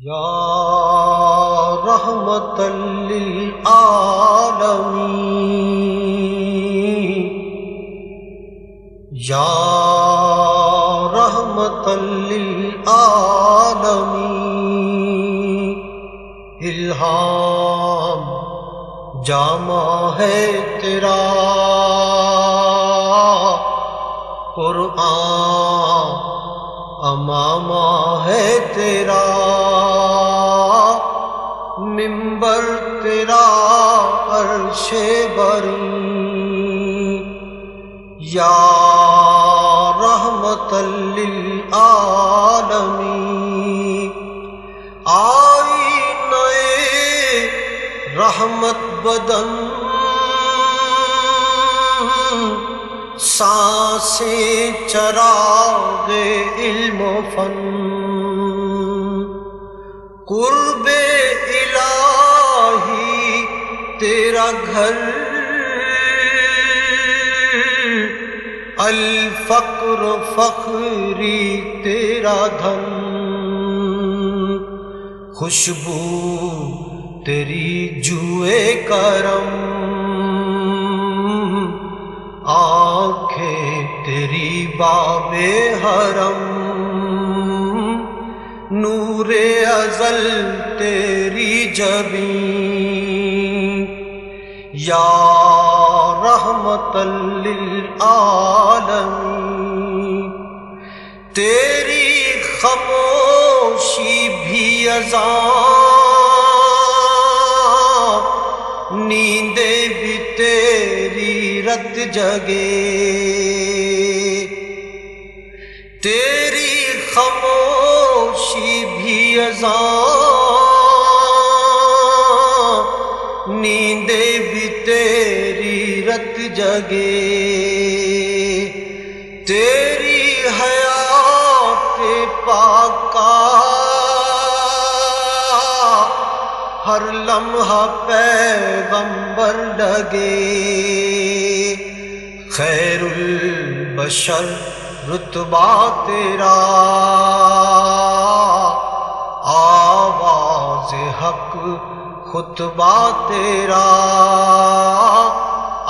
یا رحمت للعالمین یا رحمت للعالمین الہام جامع ہے تیرا. قرآن امامہ ہے تیرا ممبر تیرا عرش بری۔ یا رحمت للعالمین آئی نئے رحمت بدن سانسیں چراغ علم و فن۔ قرب الہی تیرا گھر۔ الفقر فخری تیرا دھن۔ خوشبو تیری جوئے کرم۔ تیری باب حرم، نور ازل تیری جبیں یا رحمت للعالمین، تیری خاموشی بھی ازاں نیندیں بھی تیری رت جگے۔ تیری خاموشی بھی ازاں نیندیں بھی تیری رت جگے۔ تیری حیات پاکا۔ ہر لمحہ پیغمبر لگے۔ خیر البشر رتبہ تیرا آواز حق خطبہ تیرا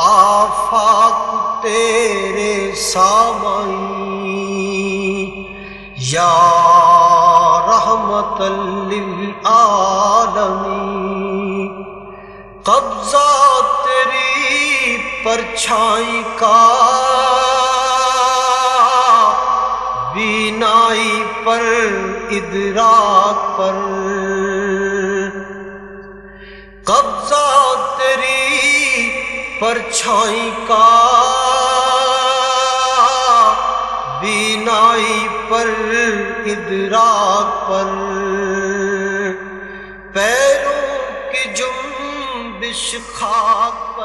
آفاق تیرے سامعین یا رحمت للعالمین قبضہ تیری پرچھائی کا بینائی پر، ادراک پر۔ قبضہ تیری پرچھائی کا۔ بینائی پر، ادراک پر۔ پیروں کی جنبش خاک